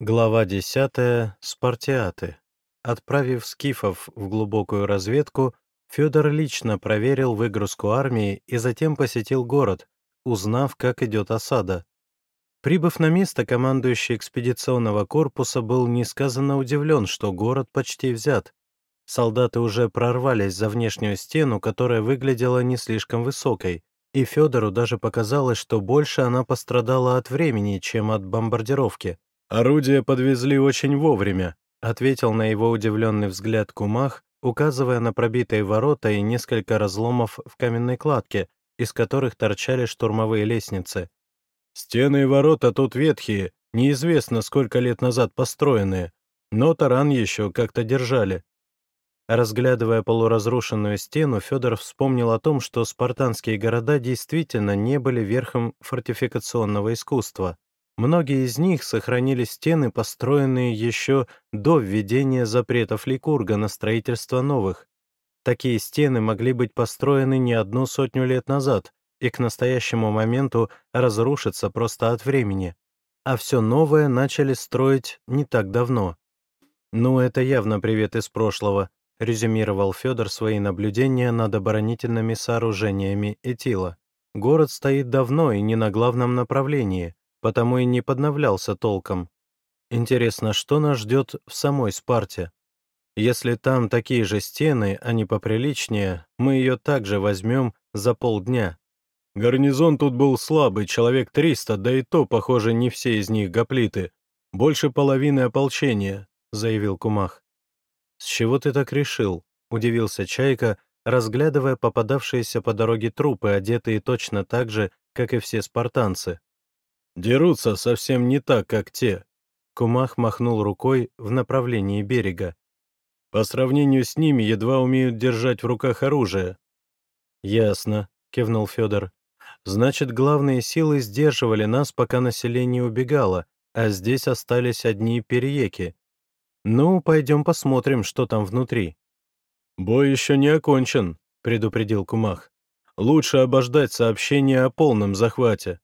Глава 10. Спартиаты. Отправив скифов в глубокую разведку, Федор лично проверил выгрузку армии и затем посетил город, узнав, как идет осада. Прибыв на место, командующий экспедиционного корпуса был несказанно удивлен, что город почти взят. Солдаты уже прорвались за внешнюю стену, которая выглядела не слишком высокой, и Федору даже показалось, что больше она пострадала от времени, чем от бомбардировки. «Орудия подвезли очень вовремя», — ответил на его удивленный взгляд Кумах, указывая на пробитые ворота и несколько разломов в каменной кладке, из которых торчали штурмовые лестницы. «Стены и ворота тут ветхие, неизвестно, сколько лет назад построенные, но таран еще как-то держали». Разглядывая полуразрушенную стену, Федор вспомнил о том, что спартанские города действительно не были верхом фортификационного искусства. Многие из них сохранили стены, построенные еще до введения запретов Ликурга на строительство новых. Такие стены могли быть построены не одну сотню лет назад и к настоящему моменту разрушиться просто от времени. А все новое начали строить не так давно. «Ну, это явно привет из прошлого», — резюмировал Федор свои наблюдения над оборонительными сооружениями Этила. «Город стоит давно и не на главном направлении потому и не подновлялся толком. Интересно, что нас ждет в самой Спарте? Если там такие же стены, а не поприличнее, мы ее также возьмем за полдня. Гарнизон тут был слабый, человек 300, да и то, похоже, не все из них гоплиты. Больше половины ополчения, — заявил Кумах. «С чего ты так решил?» — удивился Чайка, разглядывая попадавшиеся по дороге трупы, одетые точно так же, как и все спартанцы. Дерутся совсем не так, как те. Кумах махнул рукой в направлении берега. По сравнению с ними едва умеют держать в руках оружие. Ясно, кивнул Федор. Значит, главные силы сдерживали нас, пока население убегало, а здесь остались одни перееки. Ну, пойдем посмотрим, что там внутри. Бой еще не окончен, предупредил Кумах. Лучше обождать сообщения о полном захвате.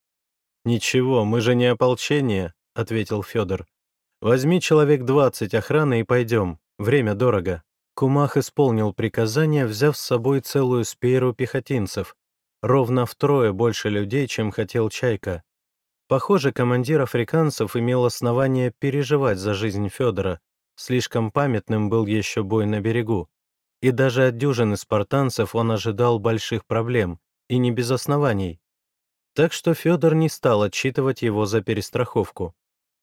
«Ничего, мы же не ополчение», — ответил Федор. «Возьми человек двадцать охраны и пойдем. Время дорого». Кумах исполнил приказание, взяв с собой целую спейру пехотинцев. Ровно втрое больше людей, чем хотел Чайка. Похоже, командир африканцев имел основание переживать за жизнь Федора. Слишком памятным был еще бой на берегу. И даже от дюжины спартанцев он ожидал больших проблем, и не без оснований. Так что Федор не стал отчитывать его за перестраховку.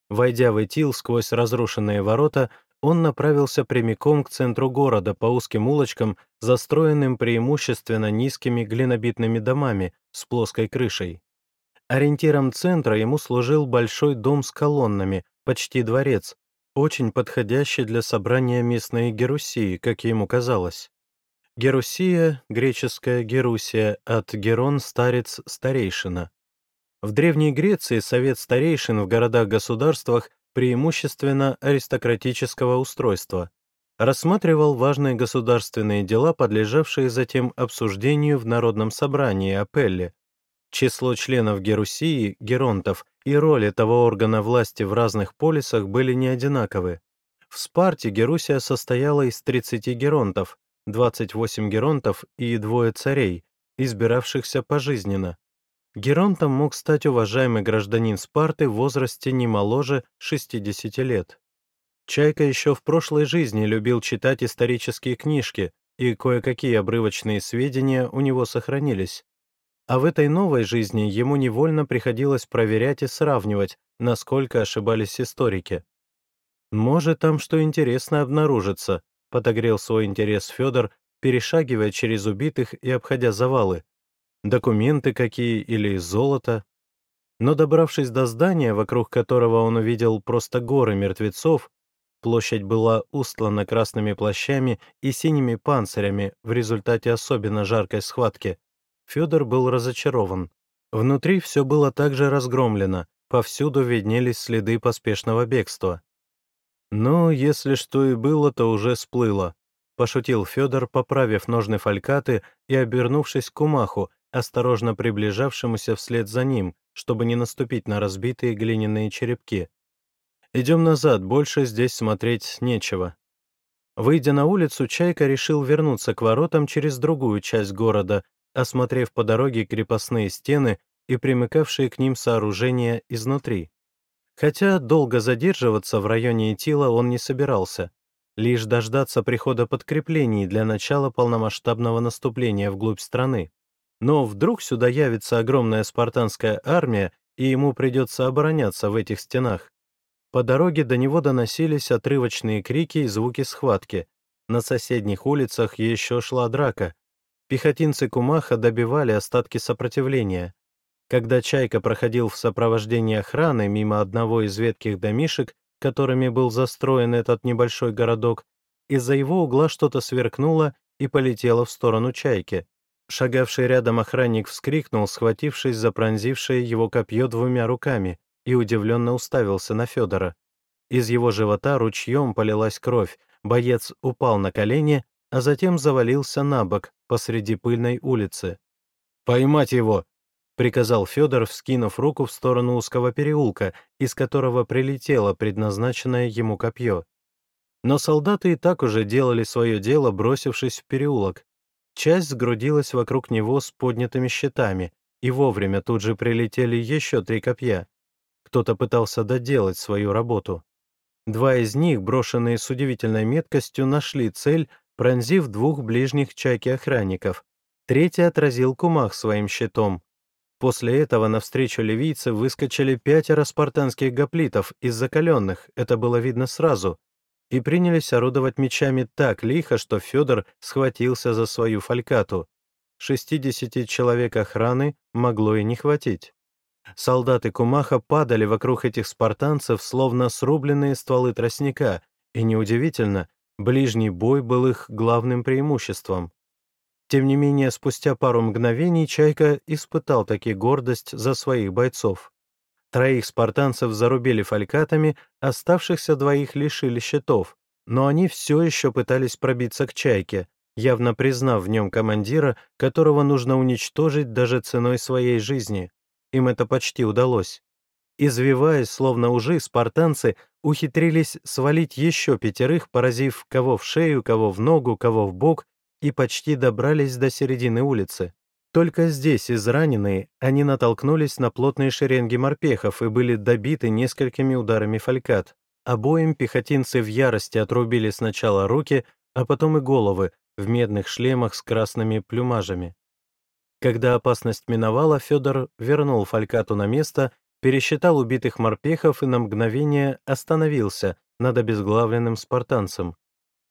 Войдя в Итил сквозь разрушенные ворота, он направился прямиком к центру города по узким улочкам, застроенным преимущественно низкими глинобитными домами с плоской крышей. Ориентиром центра ему служил большой дом с колоннами, почти дворец, очень подходящий для собрания местной Герусии, как ему казалось. Герусия, греческая Герусия, от Герон старец старейшина. В Древней Греции совет старейшин в городах-государствах преимущественно аристократического устройства рассматривал важные государственные дела, подлежавшие затем обсуждению в Народном собрании Апелле. Число членов Герусии, геронтов, и роли того органа власти в разных полисах были не одинаковы. В Спарте Герусия состояла из 30 геронтов, 28 геронтов и двое царей, избиравшихся пожизненно. Геронтом мог стать уважаемый гражданин Спарты в возрасте не моложе 60 лет. Чайка еще в прошлой жизни любил читать исторические книжки, и кое-какие обрывочные сведения у него сохранились. А в этой новой жизни ему невольно приходилось проверять и сравнивать, насколько ошибались историки. Может, там что интересно обнаружится, подогрел свой интерес Федор, перешагивая через убитых и обходя завалы. Документы какие или золото. Но добравшись до здания, вокруг которого он увидел просто горы мертвецов, площадь была устлана красными плащами и синими панцирями в результате особенно жаркой схватки, Федор был разочарован. Внутри все было также разгромлено, повсюду виднелись следы поспешного бегства. «Ну, если что и было, то уже сплыло», — пошутил Федор, поправив ножны фалькаты и обернувшись к Кумаху, осторожно приближавшемуся вслед за ним, чтобы не наступить на разбитые глиняные черепки. Идем назад, больше здесь смотреть нечего». Выйдя на улицу, Чайка решил вернуться к воротам через другую часть города, осмотрев по дороге крепостные стены и примыкавшие к ним сооружения изнутри. Хотя долго задерживаться в районе Итила он не собирался, лишь дождаться прихода подкреплений для начала полномасштабного наступления вглубь страны. Но вдруг сюда явится огромная спартанская армия, и ему придется обороняться в этих стенах. По дороге до него доносились отрывочные крики и звуки схватки. На соседних улицах еще шла драка. Пехотинцы Кумаха добивали остатки сопротивления. Когда Чайка проходил в сопровождении охраны мимо одного из ветких домишек, которыми был застроен этот небольшой городок, из-за его угла что-то сверкнуло и полетело в сторону Чайки. Шагавший рядом охранник вскрикнул, схватившись за пронзившее его копье двумя руками, и удивленно уставился на Федора. Из его живота ручьем полилась кровь, боец упал на колени, а затем завалился на бок посреди пыльной улицы. «Поймать его!» — приказал Федор, вскинув руку в сторону узкого переулка, из которого прилетело предназначенное ему копье. Но солдаты и так уже делали свое дело, бросившись в переулок. Часть сгрудилась вокруг него с поднятыми щитами, и вовремя тут же прилетели еще три копья. Кто-то пытался доделать свою работу. Два из них, брошенные с удивительной меткостью, нашли цель, пронзив двух ближних чайки охранников. Третий отразил кумах своим щитом. После этого навстречу ливийцев выскочили пятеро спартанских гоплитов из закаленных, это было видно сразу, и принялись орудовать мечами так лихо, что Федор схватился за свою фалькату. Шестидесяти человек охраны могло и не хватить. Солдаты Кумаха падали вокруг этих спартанцев, словно срубленные стволы тростника, и неудивительно, ближний бой был их главным преимуществом. Тем не менее, спустя пару мгновений Чайка испытал таки гордость за своих бойцов. Троих спартанцев зарубили фалькатами, оставшихся двоих лишили щитов, но они все еще пытались пробиться к Чайке, явно признав в нем командира, которого нужно уничтожить даже ценой своей жизни. Им это почти удалось. Извиваясь, словно ужи, спартанцы ухитрились свалить еще пятерых, поразив кого в шею, кого в ногу, кого в бок и почти добрались до середины улицы. Только здесь, израненные, они натолкнулись на плотные шеренги морпехов и были добиты несколькими ударами фалькат. Обоим пехотинцы в ярости отрубили сначала руки, а потом и головы в медных шлемах с красными плюмажами. Когда опасность миновала, Федор вернул фалькату на место, пересчитал убитых морпехов и на мгновение остановился над обезглавленным спартанцем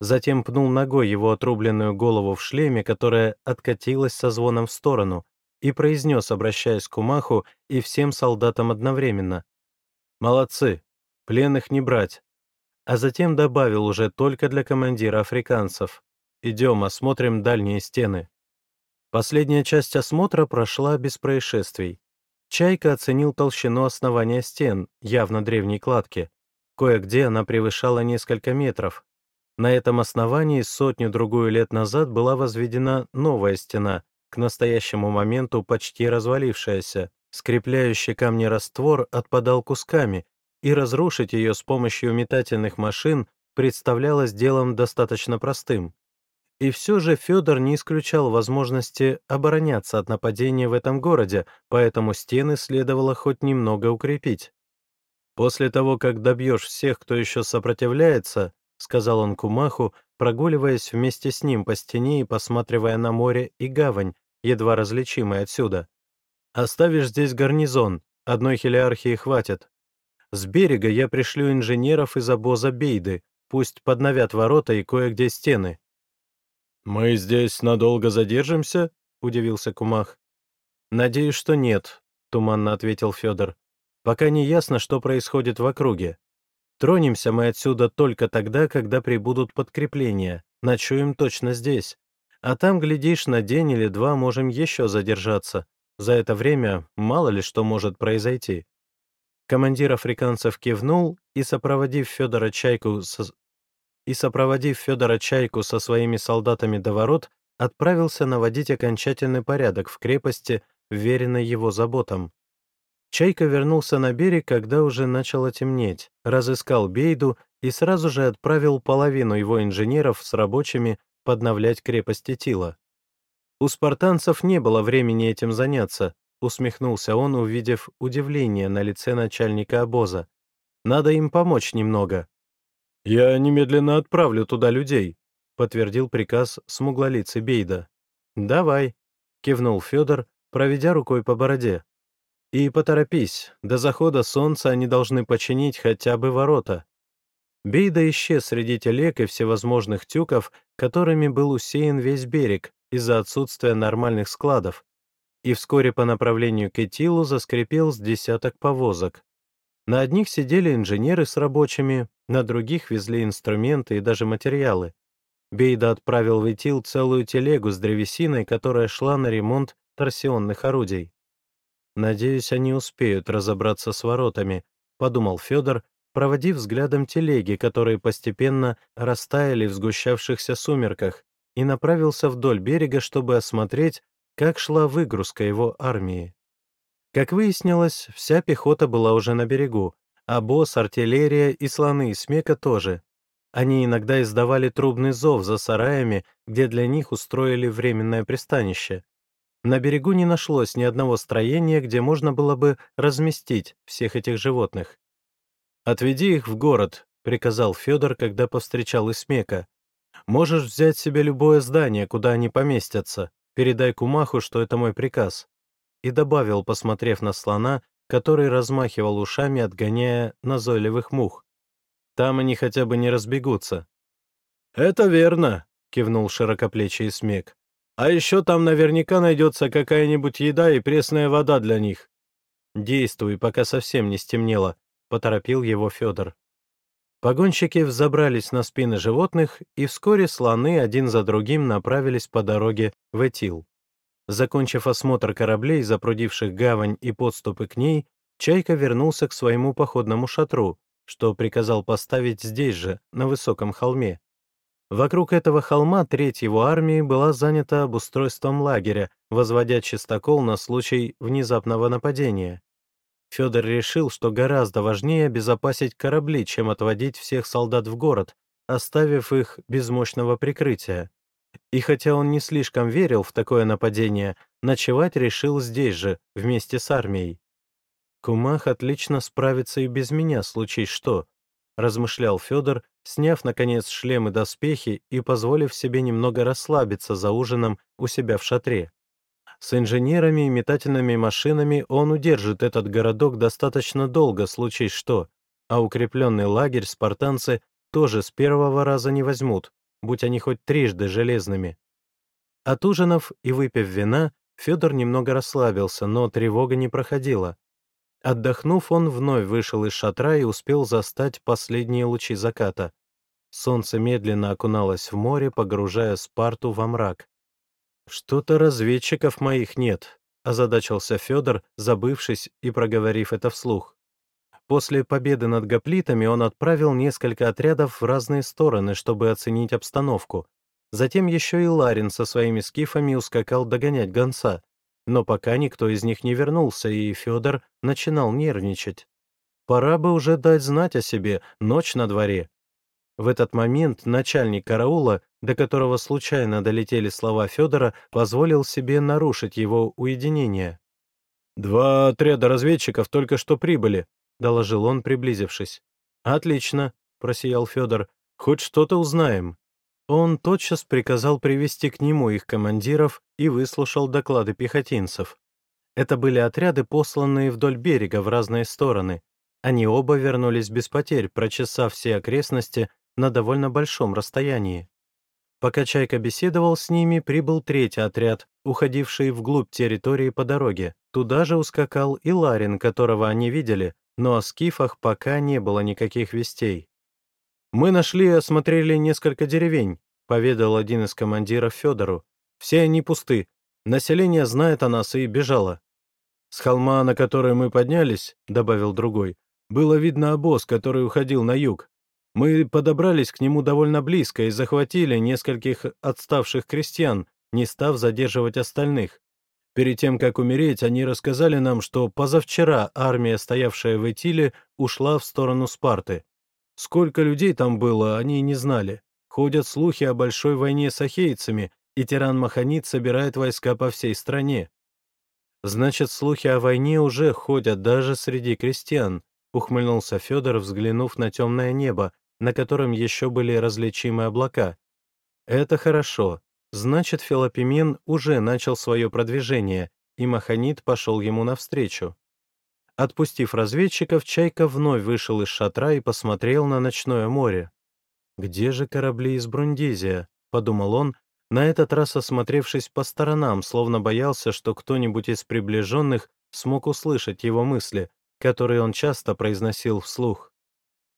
затем пнул ногой его отрубленную голову в шлеме, которая откатилась со звоном в сторону, и произнес, обращаясь к Умаху и всем солдатам одновременно. «Молодцы, пленных не брать». А затем добавил уже только для командира африканцев. «Идем, осмотрим дальние стены». Последняя часть осмотра прошла без происшествий. Чайка оценил толщину основания стен, явно древней кладки. Кое-где она превышала несколько метров, на этом основании сотню-другую лет назад была возведена новая стена, к настоящему моменту почти развалившаяся. Скрепляющий камни раствор отпадал кусками, и разрушить ее с помощью метательных машин представлялось делом достаточно простым. И все же Федор не исключал возможности обороняться от нападения в этом городе, поэтому стены следовало хоть немного укрепить. После того, как добьешь всех, кто еще сопротивляется, — сказал он Кумаху, прогуливаясь вместе с ним по стене и посматривая на море и гавань, едва различимые отсюда. «Оставишь здесь гарнизон, одной хелиархии хватит. С берега я пришлю инженеров из обоза Бейды, пусть подновят ворота и кое-где стены». «Мы здесь надолго задержимся?» — удивился Кумах. «Надеюсь, что нет», — туманно ответил Федор. «Пока не ясно, что происходит в округе. Тронемся мы отсюда только тогда, когда прибудут подкрепления, ночуем точно здесь. А там, глядишь, на день или два можем еще задержаться. За это время мало ли что может произойти». Командир африканцев кивнул и, сопроводив Федора Чайку со... и сопроводив Федора Чайку со своими солдатами до ворот, отправился наводить окончательный порядок в крепости, веренной его заботам. Чайка вернулся на берег, когда уже начало темнеть, разыскал Бейду и сразу же отправил половину его инженеров с рабочими подновлять крепости Тила. У спартанцев не было времени этим заняться, усмехнулся он, увидев удивление на лице начальника обоза. Надо им помочь немного. «Я немедленно отправлю туда людей», — подтвердил приказ смуглолицый Бейда. «Давай», — кивнул Федор, проведя рукой по бороде. И поторопись, до захода солнца они должны починить хотя бы ворота. Бейда исчез среди телег и всевозможных тюков, которыми был усеян весь берег из-за отсутствия нормальных складов, и вскоре по направлению к Этилу заскрипел с десяток повозок. На одних сидели инженеры с рабочими, на других везли инструменты и даже материалы. Бейда отправил в Этил целую телегу с древесиной, которая шла на ремонт торсионных орудий. «Надеюсь, они успеют разобраться с воротами», — подумал Федор, проводив взглядом телеги, которые постепенно растаяли в сгущавшихся сумерках, и направился вдоль берега, чтобы осмотреть, как шла выгрузка его армии. Как выяснилось, вся пехота была уже на берегу, а босс, артиллерия и слоны из смека тоже. Они иногда издавали трубный зов за сараями, где для них устроили временное пристанище. На берегу не нашлось ни одного строения, где можно было бы разместить всех этих животных. «Отведи их в город», — приказал Федор, когда повстречал Исмека. «Можешь взять себе любое здание, куда они поместятся. Передай Кумаху, что это мой приказ». И добавил, посмотрев на слона, который размахивал ушами, отгоняя назойливых мух. «Там они хотя бы не разбегутся». «Это верно», — кивнул широкоплечий Смек. А еще там наверняка найдется какая-нибудь еда и пресная вода для них. Действуй, пока совсем не стемнело, поторопил его Федор. Погонщики взобрались на спины животных, и вскоре слоны один за другим направились по дороге в Этил. Закончив осмотр кораблей, запрудивших гавань и подступы к ней, Чайка вернулся к своему походному шатру, что приказал поставить здесь же, на высоком холме. Вокруг этого холма треть его армии была занята обустройством лагеря, возводя чистокол на случай внезапного нападения. Федор решил, что гораздо важнее обезопасить корабли, чем отводить всех солдат в город, оставив их без мощного прикрытия. И хотя он не слишком верил в такое нападение, ночевать решил здесь же, вместе с армией. «Кумах отлично справится и без меня, случись что», — размышлял Федор, сняв, наконец, шлем и доспехи и позволив себе немного расслабиться за ужином у себя в шатре. С инженерами и метательными машинами он удержит этот городок достаточно долго, случай что, а укрепленный лагерь спартанцы тоже с первого раза не возьмут, будь они хоть трижды железными. От ужинов и выпив вина, Федор немного расслабился, но тревога не проходила. Отдохнув, он вновь вышел из шатра и успел застать последние лучи заката. Солнце медленно окуналось в море, погружая Спарту во мрак. «Что-то разведчиков моих нет», — озадачился Федор, забывшись и проговорив это вслух. После победы над гоплитами он отправил несколько отрядов в разные стороны, чтобы оценить обстановку. Затем еще и Ларин со своими скифами ускакал догонять гонца. Но пока никто из них не вернулся, и Федор начинал нервничать. Пора бы уже дать знать о себе, ночь на дворе. В этот момент начальник караула, до которого случайно долетели слова Федора, позволил себе нарушить его уединение. «Два отряда разведчиков только что прибыли», — доложил он, приблизившись. «Отлично», — просиял Федор, — «хоть что-то узнаем». Он тотчас приказал привести к нему их командиров и выслушал доклады пехотинцев. Это были отряды, посланные вдоль берега в разные стороны. Они оба вернулись без потерь, прочесав все окрестности на довольно большом расстоянии. Пока Чайка беседовал с ними, прибыл третий отряд, уходивший вглубь территории по дороге. Туда же ускакал и Ларин, которого они видели, но о скифах пока не было никаких вестей. «Мы нашли и осмотрели несколько деревень», — поведал один из командиров Федору. «Все они пусты. Население знает о нас и бежало». «С холма, на который мы поднялись», — добавил другой, «было видно обоз, который уходил на юг. Мы подобрались к нему довольно близко и захватили нескольких отставших крестьян, не став задерживать остальных. Перед тем, как умереть, они рассказали нам, что позавчера армия, стоявшая в Этиле, ушла в сторону Спарты. Сколько людей там было, они не знали. Ходят слухи о большой войне с ахейцами, и тиран Маханит собирает войска по всей стране. Значит, слухи о войне уже ходят даже среди крестьян, ухмыльнулся Федор, взглянув на темное небо, на котором еще были различимы облака. Это хорошо. Значит, Филопимен уже начал свое продвижение, и Маханит пошел ему навстречу. Отпустив разведчиков, Чайка вновь вышел из шатра и посмотрел на ночное море. «Где же корабли из Брундизия?» — подумал он, на этот раз осмотревшись по сторонам, словно боялся, что кто-нибудь из приближенных смог услышать его мысли, которые он часто произносил вслух.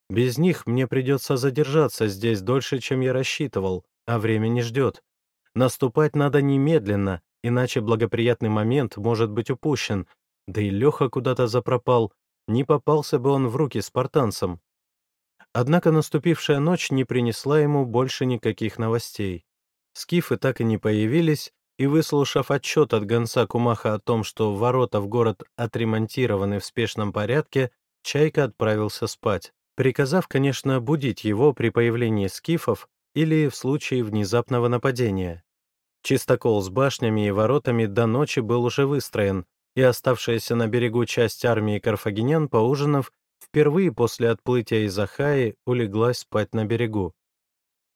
«Без них мне придется задержаться здесь дольше, чем я рассчитывал, а время не ждет. Наступать надо немедленно, иначе благоприятный момент может быть упущен, да и Леха куда-то запропал, не попался бы он в руки спартанцам». Однако наступившая ночь не принесла ему больше никаких новостей. Скифы так и не появились, и, выслушав отчет от гонца Кумаха о том, что ворота в город отремонтированы в спешном порядке, Чайка отправился спать, приказав, конечно, будить его при появлении скифов или в случае внезапного нападения. Чистокол с башнями и воротами до ночи был уже выстроен, и оставшаяся на берегу часть армии карфагенян, поужинав, впервые после отплытия из Ахаи улеглась спать на берегу.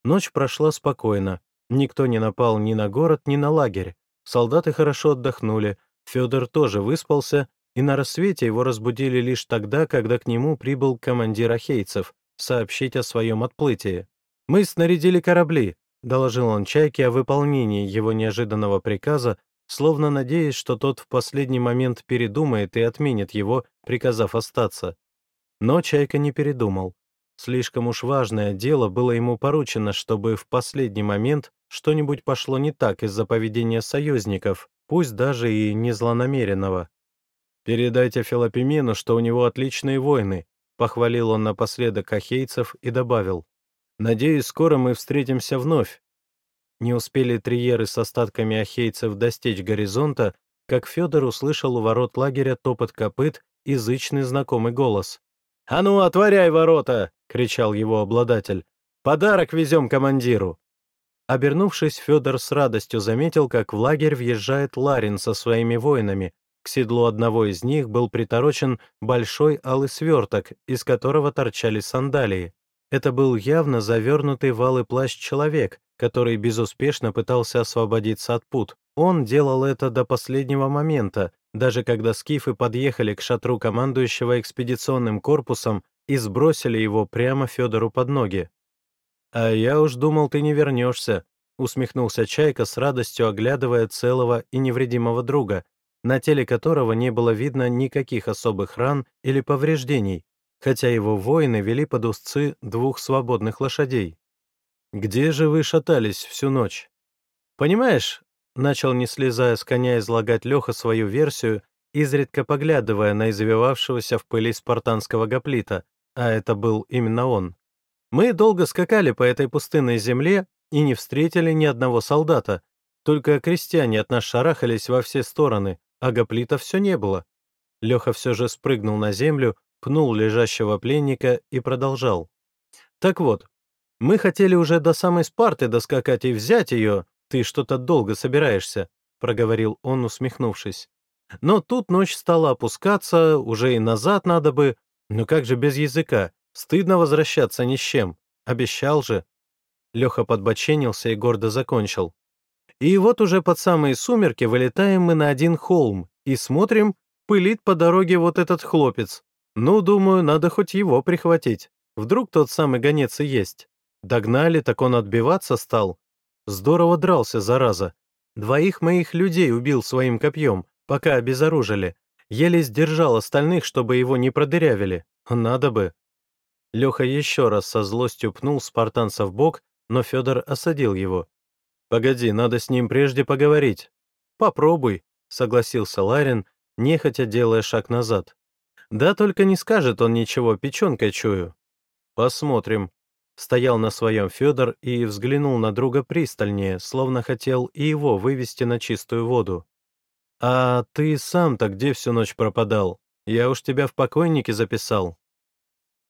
Ночь прошла спокойно, Никто не напал ни на город, ни на лагерь. Солдаты хорошо отдохнули, Федор тоже выспался, и на рассвете его разбудили лишь тогда, когда к нему прибыл командир ахейцев сообщить о своем отплытии. «Мы снарядили корабли», — доложил он Чайке о выполнении его неожиданного приказа, словно надеясь, что тот в последний момент передумает и отменит его, приказав остаться. Но Чайка не передумал. Слишком уж важное дело было ему поручено, чтобы в последний момент что-нибудь пошло не так из-за поведения союзников, пусть даже и не злонамеренного. «Передайте Филопимену, что у него отличные войны», похвалил он напоследок ахейцев и добавил. «Надеюсь, скоро мы встретимся вновь». Не успели триеры с остатками ахейцев достичь горизонта, как Федор услышал у ворот лагеря топот копыт и зычный знакомый голос. «А ну, отворяй ворота!» — кричал его обладатель. «Подарок везем командиру!» Обернувшись, Федор с радостью заметил, как в лагерь въезжает Ларин со своими воинами. К седлу одного из них был приторочен большой алый сверток, из которого торчали сандалии. Это был явно завернутый в алый плащ человек, который безуспешно пытался освободиться от пут. Он делал это до последнего момента, даже когда скифы подъехали к шатру командующего экспедиционным корпусом и сбросили его прямо Федору под ноги. «А я уж думал, ты не вернешься», — усмехнулся Чайка с радостью, оглядывая целого и невредимого друга, на теле которого не было видно никаких особых ран или повреждений, хотя его воины вели под узцы двух свободных лошадей. «Где же вы шатались всю ночь?» «Понимаешь», — начал, не слезая с коня, излагать Леха свою версию, изредка поглядывая на извивавшегося в пыли спартанского гоплита, а это был именно он. Мы долго скакали по этой пустынной земле и не встретили ни одного солдата, только крестьяне от нас шарахались во все стороны, а гоплита все не было. Леха все же спрыгнул на землю, пнул лежащего пленника и продолжал. Так вот, мы хотели уже до самой Спарты доскакать и взять ее, ты что-то долго собираешься, проговорил он, усмехнувшись. Но тут ночь стала опускаться, уже и назад надо бы, ну как же без языка? Стыдно возвращаться ни с чем. Обещал же. Леха подбоченился и гордо закончил. И вот уже под самые сумерки вылетаем мы на один холм и смотрим, пылит по дороге вот этот хлопец. Ну, думаю, надо хоть его прихватить. Вдруг тот самый гонец и есть. Догнали, так он отбиваться стал. Здорово дрался, зараза. Двоих моих людей убил своим копьем, пока обезоружили. Еле сдержал остальных, чтобы его не продырявили. Надо бы. Леха еще раз со злостью пнул спартанца в бок, но Федор осадил его. «Погоди, надо с ним прежде поговорить». «Попробуй», — согласился Ларин, нехотя делая шаг назад. «Да только не скажет он ничего, печенкой чую». «Посмотрим». Стоял на своем Федор и взглянул на друга пристальнее, словно хотел и его вывести на чистую воду. «А ты сам-то где всю ночь пропадал? Я уж тебя в покойнике записал».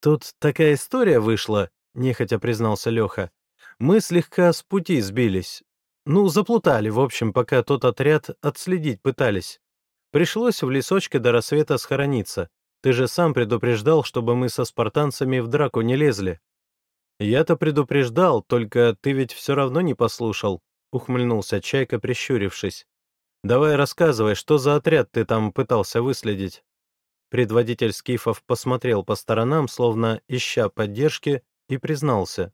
«Тут такая история вышла», — нехотя признался Леха. «Мы слегка с пути сбились. Ну, заплутали, в общем, пока тот отряд отследить пытались. Пришлось в лесочке до рассвета схорониться. Ты же сам предупреждал, чтобы мы со спартанцами в драку не лезли». «Я-то предупреждал, только ты ведь все равно не послушал», — ухмыльнулся Чайка, прищурившись. «Давай рассказывай, что за отряд ты там пытался выследить?» Предводитель скифов посмотрел по сторонам, словно ища поддержки, и признался.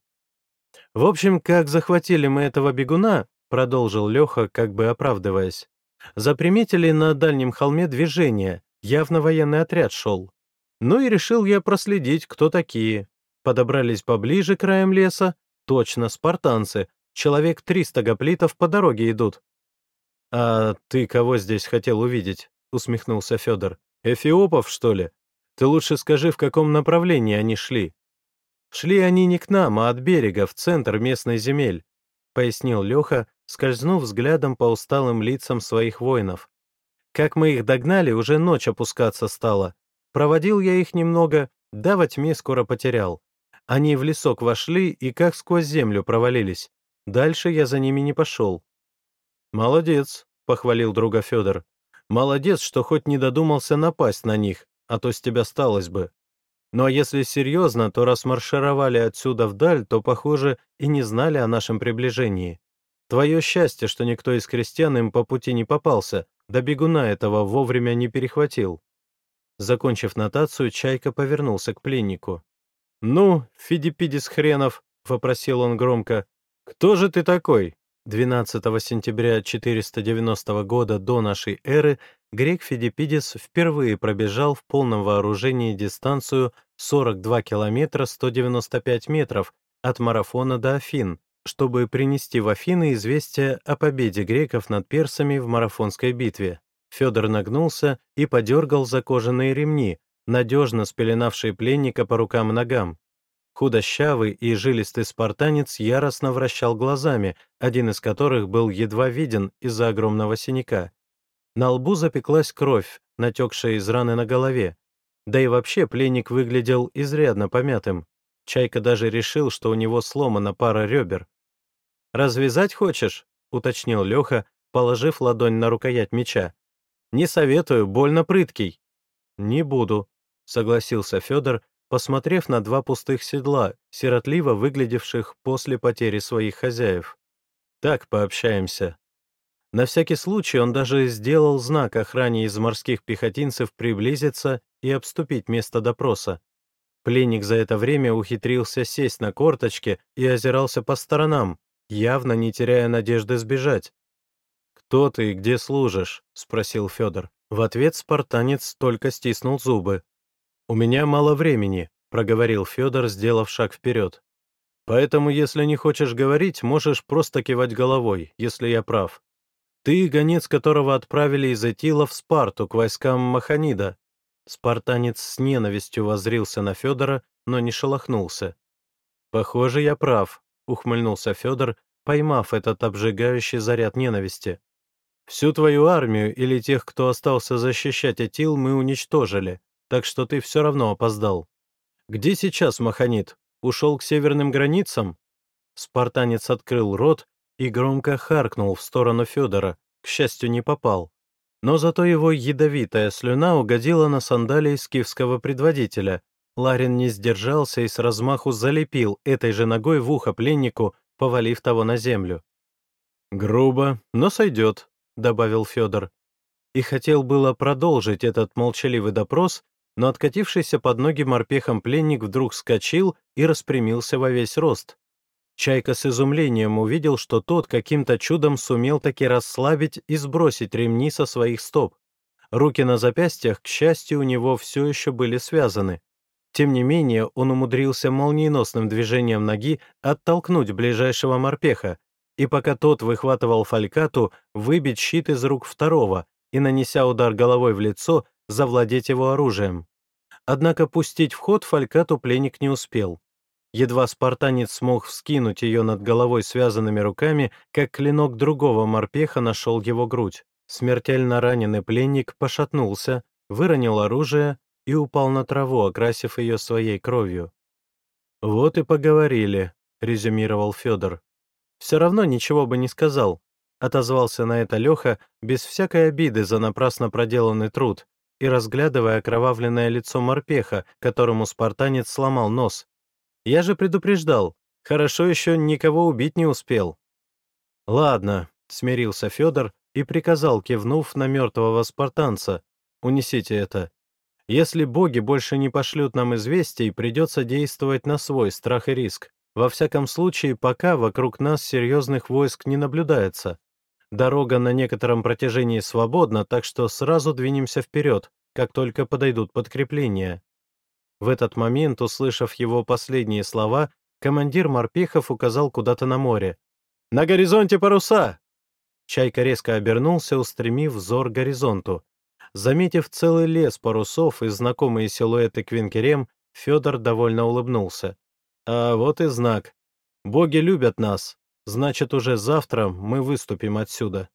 «В общем, как захватили мы этого бегуна», — продолжил Леха, как бы оправдываясь, «заприметили на дальнем холме движение, явно военный отряд шел. Ну и решил я проследить, кто такие. Подобрались поближе к краям леса, точно спартанцы, человек 300 гоплитов по дороге идут. «А ты кого здесь хотел увидеть?» — усмехнулся Федор. «Эфиопов, что ли? Ты лучше скажи, в каком направлении они шли». «Шли они не к нам, а от берега, в центр местной земель», — пояснил Леха, скользнув взглядом по усталым лицам своих воинов. «Как мы их догнали, уже ночь опускаться стала. Проводил я их немного, да во тьме скоро потерял. Они в лесок вошли и как сквозь землю провалились. Дальше я за ними не пошел. «Молодец», — похвалил друга Федор. «Молодец, что хоть не додумался напасть на них, а то с тебя сталось бы. Ну а если серьезно, то раз маршировали отсюда вдаль, то, похоже, и не знали о нашем приближении. Твое счастье, что никто из крестьян им по пути не попался, да бегуна этого вовремя не перехватил». Закончив нотацию, Чайка повернулся к пленнику. «Ну, Фидипидис хренов», — вопросил он громко, — «кто же ты такой?» 12 сентября 490 года до нашей эры грек Фидипидис впервые пробежал в полном вооружении дистанцию 42 километра 195 метров от марафона до Афин, чтобы принести в Афины известие о победе греков над персами в марафонской битве. Федор нагнулся и подергал за кожаные ремни, надежно спеленавшие пленника по рукам и ногам. Худощавый и жилистый спартанец яростно вращал глазами, один из которых был едва виден из-за огромного синяка. На лбу запеклась кровь, натекшая из раны на голове. Да и вообще пленник выглядел изрядно помятым. Чайка даже решил, что у него сломана пара ребер. «Развязать хочешь?» — уточнил Леха, положив ладонь на рукоять меча. «Не советую, больно прыткий». «Не буду», — согласился Федор, посмотрев на два пустых седла, сиротливо выглядевших после потери своих хозяев. «Так пообщаемся». На всякий случай он даже сделал знак охране из морских пехотинцев приблизиться и обступить место допроса. Пленник за это время ухитрился сесть на корточки и озирался по сторонам, явно не теряя надежды сбежать. «Кто ты и где служишь?» — спросил Федор. В ответ спартанец только стиснул зубы. «У меня мало времени», — проговорил Федор, сделав шаг вперед. «Поэтому, если не хочешь говорить, можешь просто кивать головой, если я прав. Ты, гонец которого отправили из Этила в Спарту к войскам Маханида». Спартанец с ненавистью воззрился на Федора, но не шелохнулся. «Похоже, я прав», — ухмыльнулся Федор, поймав этот обжигающий заряд ненависти. «Всю твою армию или тех, кто остался защищать Этил, мы уничтожили так что ты все равно опоздал. Где сейчас Маханит? Ушел к северным границам?» Спартанец открыл рот и громко харкнул в сторону Федора, к счастью, не попал. Но зато его ядовитая слюна угодила на сандалии скифского предводителя. Ларин не сдержался и с размаху залепил этой же ногой в ухо пленнику, повалив того на землю. «Грубо, но сойдет», — добавил Федор. И хотел было продолжить этот молчаливый допрос, но откатившийся под ноги морпехом пленник вдруг вскочил и распрямился во весь рост. Чайка с изумлением увидел, что тот каким-то чудом сумел таки расслабить и сбросить ремни со своих стоп. Руки на запястьях, к счастью, у него все еще были связаны. Тем не менее, он умудрился молниеносным движением ноги оттолкнуть ближайшего морпеха, и пока тот выхватывал фалькату, выбить щит из рук второго и, нанеся удар головой в лицо, завладеть его оружием. Однако пустить в ход фалькату пленник не успел. Едва спартанец смог вскинуть ее над головой связанными руками, как клинок другого морпеха нашел его грудь. Смертельно раненый пленник пошатнулся, выронил оружие и упал на траву, окрасив ее своей кровью. «Вот и поговорили», — резюмировал Федор. «Все равно ничего бы не сказал», — отозвался на это Леха без всякой обиды за напрасно проделанный труд и разглядывая окровавленное лицо морпеха, которому спартанец сломал нос. «Я же предупреждал. Хорошо еще никого убить не успел». «Ладно», — смирился Федор и приказал, кивнув на мертвого спартанца, «унесите это. Если боги больше не пошлют нам известий, придется действовать на свой страх и риск. Во всяком случае, пока вокруг нас серьезных войск не наблюдается. Дорога на некотором протяжении свободна, так что сразу двинемся вперед, как только подойдут подкрепления». В этот момент, услышав его последние слова, командир морпехов указал куда-то на море. «На горизонте паруса!» Чайка резко обернулся, устремив взор к горизонту. Заметив целый лес парусов и знакомые силуэты Квинкерем, Федор довольно улыбнулся. «А вот и знак. Боги любят нас. Значит, уже завтра мы выступим отсюда».